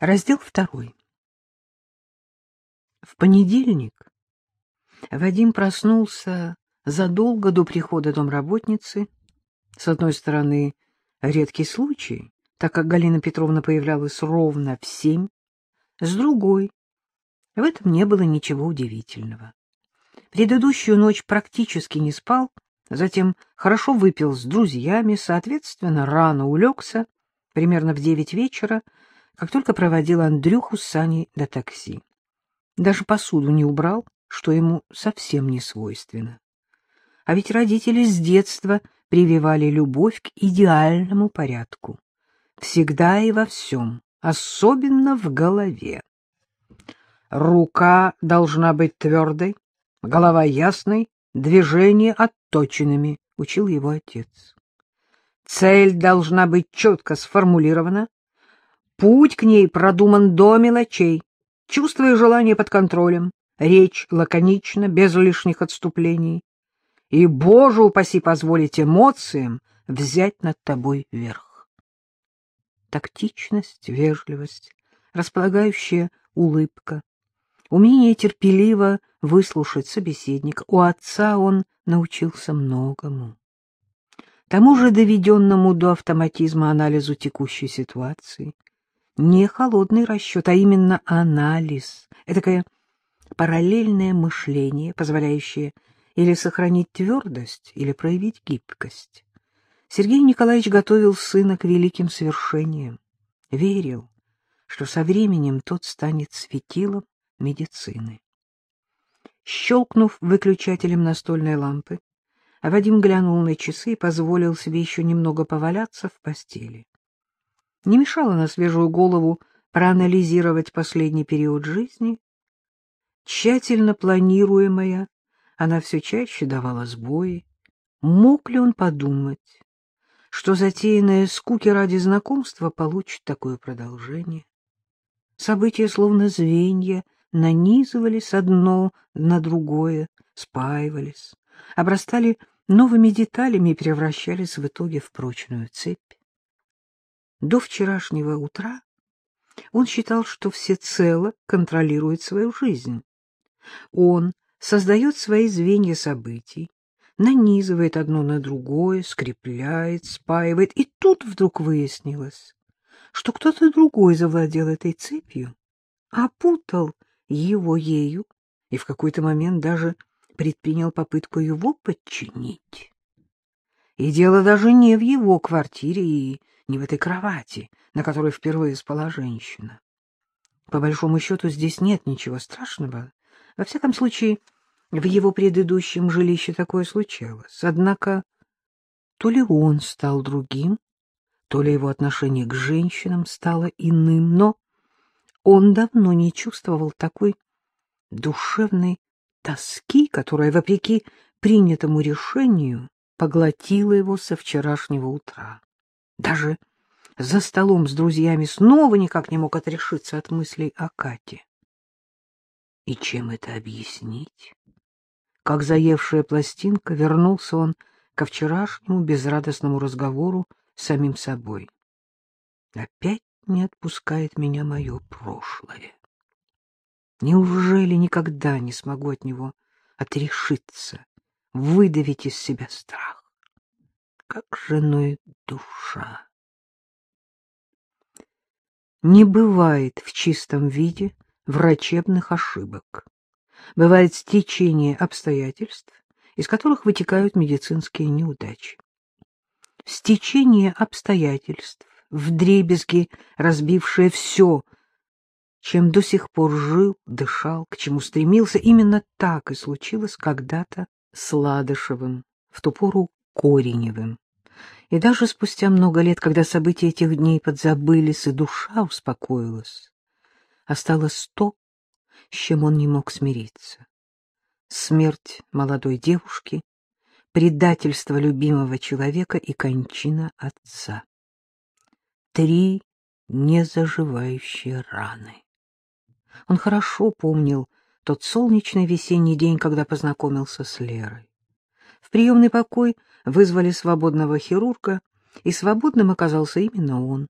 Раздел второй. В понедельник Вадим проснулся задолго до прихода домработницы. С одной стороны, редкий случай, так как Галина Петровна появлялась ровно в семь. С другой, в этом не было ничего удивительного. Предыдущую ночь практически не спал, затем хорошо выпил с друзьями, соответственно, рано улегся, примерно в девять вечера, как только проводил Андрюху с Саней до такси. Даже посуду не убрал, что ему совсем не свойственно. А ведь родители с детства прививали любовь к идеальному порядку. Всегда и во всем, особенно в голове. Рука должна быть твердой, голова ясной, движения отточенными, — учил его отец. Цель должна быть четко сформулирована, Путь к ней продуман до мелочей, чувство и желание под контролем, речь лаконична, без лишних отступлений. И, Боже упаси, позволить эмоциям взять над тобой верх. Тактичность, вежливость, располагающая улыбка, умение терпеливо выслушать собеседника. У отца он научился многому. Тому же доведенному до автоматизма анализу текущей ситуации — не холодный расчет, а именно анализ, этакое параллельное мышление, позволяющее или сохранить твердость, или проявить гибкость. Сергей Николаевич готовил сына к великим свершениям, верил, что со временем тот станет светилом медицины. Щелкнув выключателем настольной лампы, Вадим глянул на часы и позволил себе еще немного поваляться в постели не мешало на свежую голову проанализировать последний период жизни. Тщательно планируемая, она все чаще давала сбои. Мог ли он подумать, что затеянное скуки ради знакомства получит такое продолжение? События, словно звенья, нанизывались одно на другое, спаивались, обрастали новыми деталями и превращались в итоге в прочную цепь. До вчерашнего утра он считал, что всецело контролирует свою жизнь. Он создает свои звенья событий, нанизывает одно на другое, скрепляет, спаивает, и тут вдруг выяснилось, что кто-то другой завладел этой цепью, опутал его ею и в какой-то момент даже предпринял попытку его подчинить. И дело даже не в его квартире и не в этой кровати, на которой впервые спала женщина. По большому счету здесь нет ничего страшного. Во всяком случае, в его предыдущем жилище такое случалось. Однако то ли он стал другим, то ли его отношение к женщинам стало иным, но он давно не чувствовал такой душевной тоски, которая, вопреки принятому решению, поглотила его со вчерашнего утра. Даже за столом с друзьями снова никак не мог отрешиться от мыслей о Кате. И чем это объяснить? Как заевшая пластинка, вернулся он ко вчерашнему безрадостному разговору с самим собой. Опять не отпускает меня мое прошлое. Неужели никогда не смогу от него отрешиться, выдавить из себя страх? Как женой душа. Не бывает в чистом виде врачебных ошибок. Бывает стечение обстоятельств, из которых вытекают медицинские неудачи. Стечение обстоятельств, вдребезги разбившее все, чем до сих пор жил, дышал, к чему стремился, именно так и случилось когда-то с Ладышевым, в ту пору Кореневым. И даже спустя много лет, когда события этих дней подзабылись и душа успокоилась, осталось то, с чем он не мог смириться. Смерть молодой девушки, предательство любимого человека и кончина отца. Три незаживающие раны. Он хорошо помнил тот солнечный весенний день, когда познакомился с Лерой. В приемный покой вызвали свободного хирурга, и свободным оказался именно он.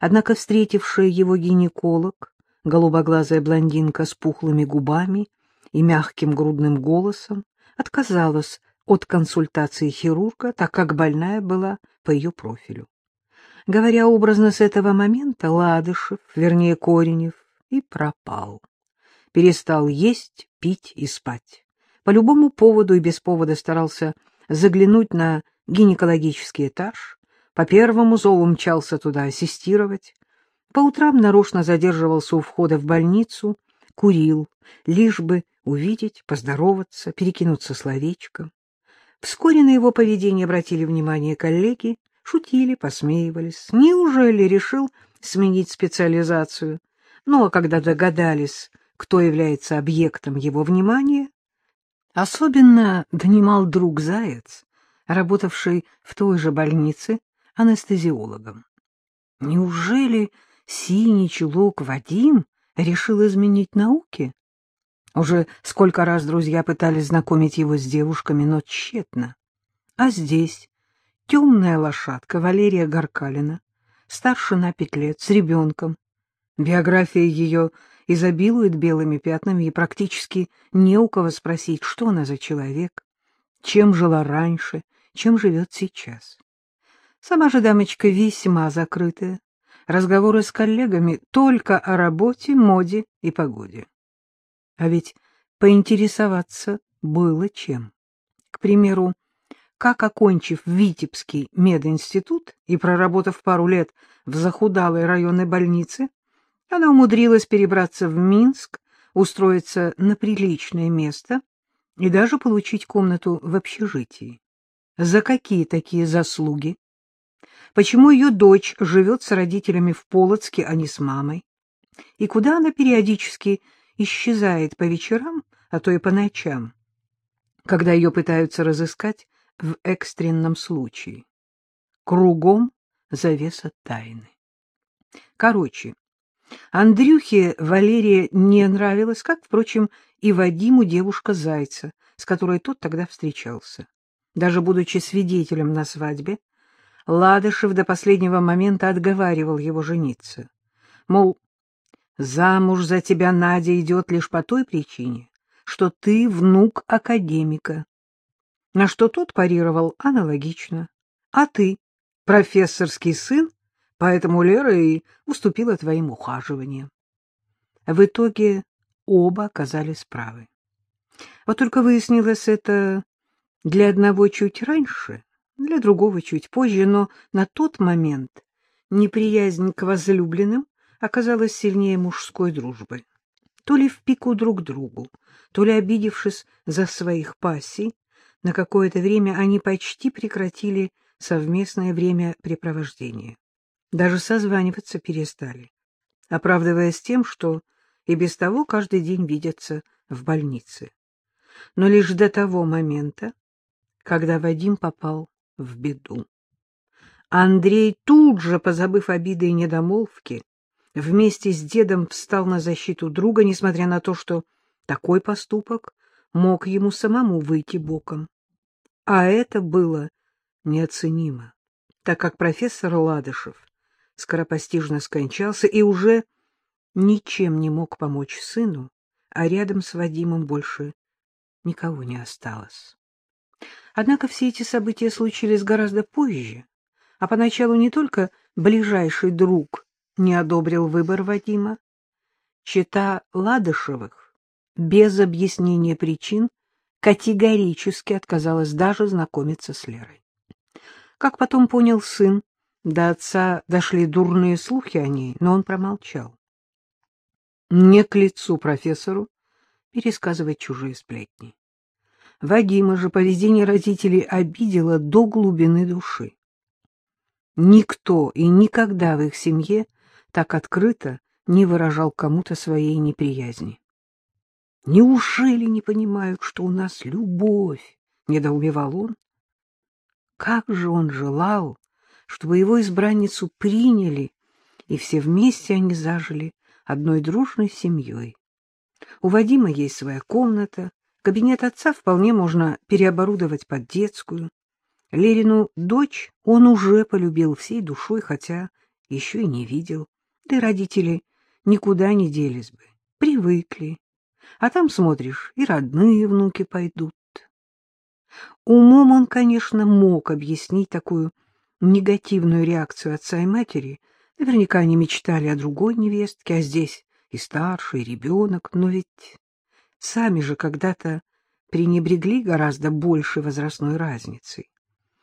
Однако встретившая его гинеколог, голубоглазая блондинка с пухлыми губами и мягким грудным голосом, отказалась от консультации хирурга, так как больная была по ее профилю. Говоря образно с этого момента, Ладышев, вернее Коренев, и пропал. Перестал есть, пить и спать. По любому поводу и без повода старался заглянуть на гинекологический этаж, по первому зову мчался туда ассистировать, по утрам нарочно задерживался у входа в больницу, курил, лишь бы увидеть, поздороваться, перекинуться словечком. Вскоре на его поведение обратили внимание коллеги, шутили, посмеивались. Неужели решил сменить специализацию? Ну, а когда догадались, кто является объектом его внимания, особенно донимал друг Заяц, работавший в той же больнице анестезиологом. Неужели синий чулок Вадим решил изменить науки? Уже сколько раз друзья пытались знакомить его с девушками, но тщетно. А здесь темная лошадка Валерия Горкалина, старше на пять лет, с ребенком. Биография ее изобилует белыми пятнами, и практически не у кого спросить, что она за человек, чем жила раньше, чем живет сейчас. Сама же дамочка весьма закрытая, разговоры с коллегами только о работе, моде и погоде. А ведь поинтересоваться было чем. К примеру, как, окончив Витебский мединститут и проработав пару лет в захудалой районной больнице, она умудрилась перебраться в Минск, устроиться на приличное место и даже получить комнату в общежитии. За какие такие заслуги? Почему ее дочь живет с родителями в Полоцке, а не с мамой? И куда она периодически исчезает по вечерам, а то и по ночам, когда ее пытаются разыскать в экстренном случае. Кругом завеса тайны. Короче, Андрюхе Валерия не нравилась, как, впрочем, и Вадиму девушка Зайца, с которой тот тогда встречался. Даже будучи свидетелем на свадьбе, Ладышев до последнего момента отговаривал его жениться. Мол, Замуж за тебя Надя идет лишь по той причине, что ты внук академика. На что тот парировал аналогично. А ты профессорский сын, поэтому Лера и уступила твоим ухаживаниям. В итоге оба оказались правы. Вот только выяснилось это для одного чуть раньше, для другого чуть позже, но на тот момент неприязнь к возлюбленным оказалась сильнее мужской дружбы. То ли в пику друг другу, то ли обидевшись за своих пассий, на какое-то время они почти прекратили совместное времяпрепровождение. Даже созваниваться перестали, оправдываясь тем, что и без того каждый день видятся в больнице. Но лишь до того момента, когда Вадим попал в беду. Андрей тут же, позабыв обиды и недомолвки, вместе с дедом встал на защиту друга, несмотря на то, что такой поступок мог ему самому выйти боком. А это было неоценимо, так как профессор Ладышев скоропостижно скончался и уже ничем не мог помочь сыну, а рядом с Вадимом больше никого не осталось. Однако все эти события случились гораздо позже, а поначалу не только ближайший друг не одобрил выбор Вадима. Чита Ладышевых без объяснения причин категорически отказалась даже знакомиться с Лерой. Как потом понял сын, до отца дошли дурные слухи о ней, но он промолчал. Не к лицу профессору пересказывать чужие сплетни. Вадима же поведение родителей обидело до глубины души. Никто и никогда в их семье так открыто не выражал кому-то своей неприязни. «Неужели не понимают, что у нас любовь?» — недоумевал он. Как же он желал, чтобы его избранницу приняли, и все вместе они зажили одной дружной семьей. У Вадима есть своя комната, кабинет отца вполне можно переоборудовать под детскую. Лерину дочь он уже полюбил всей душой, хотя еще и не видел, да родители никуда не делись бы, привыкли. А там, смотришь, и родные внуки пойдут. Умом он, конечно, мог объяснить такую негативную реакцию отца и матери. Наверняка они мечтали о другой невестке, а здесь и старший, и ребенок, но ведь сами же когда-то пренебрегли гораздо большей возрастной разницей,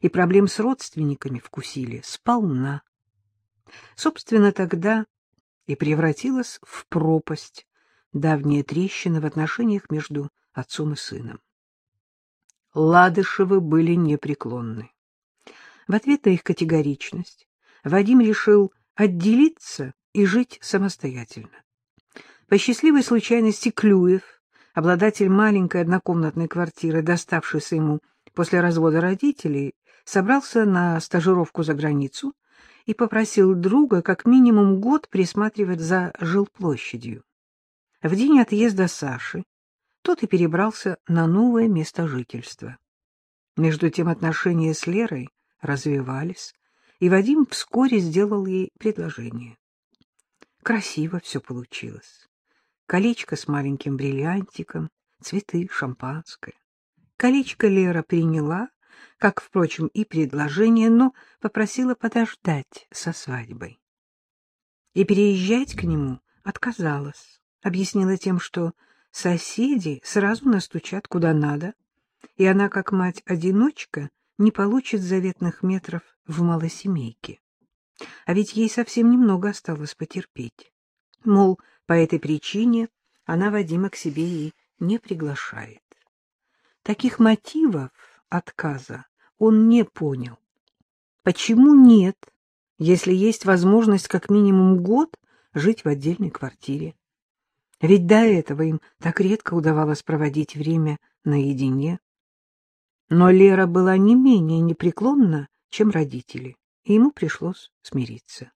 и проблем с родственниками вкусили сполна. Собственно, тогда и превратилась в пропасть давняя трещина в отношениях между отцом и сыном. Ладышевы были непреклонны. В ответ на их категоричность Вадим решил отделиться и жить самостоятельно. По счастливой случайности Клюев, обладатель маленькой однокомнатной квартиры, доставшейся ему после развода родителей, собрался на стажировку за границу и попросил друга как минимум год присматривать за жилплощадью. В день отъезда Саши тот и перебрался на новое место жительства. Между тем отношения с Лерой развивались, и Вадим вскоре сделал ей предложение. Красиво все получилось. Колечко с маленьким бриллиантиком, цветы, шампанское. Колечко Лера приняла, как, впрочем, и предложение, но попросила подождать со свадьбой. И переезжать к нему отказалась, объяснила тем, что соседи сразу настучат куда надо, и она, как мать-одиночка, не получит заветных метров в малосемейке. А ведь ей совсем немного осталось потерпеть. Мол, по этой причине она Вадима к себе и не приглашает. Таких мотивов отказа он не понял. Почему нет, если есть возможность как минимум год жить в отдельной квартире? Ведь до этого им так редко удавалось проводить время наедине. Но Лера была не менее непреклонна, чем родители, и ему пришлось смириться.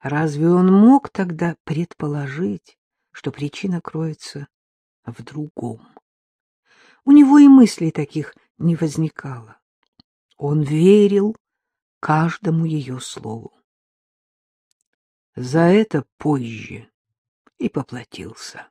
Разве он мог тогда предположить, что причина кроется в другом? У него и мыслей таких не возникало. Он верил каждому ее слову. За это позже и поплатился.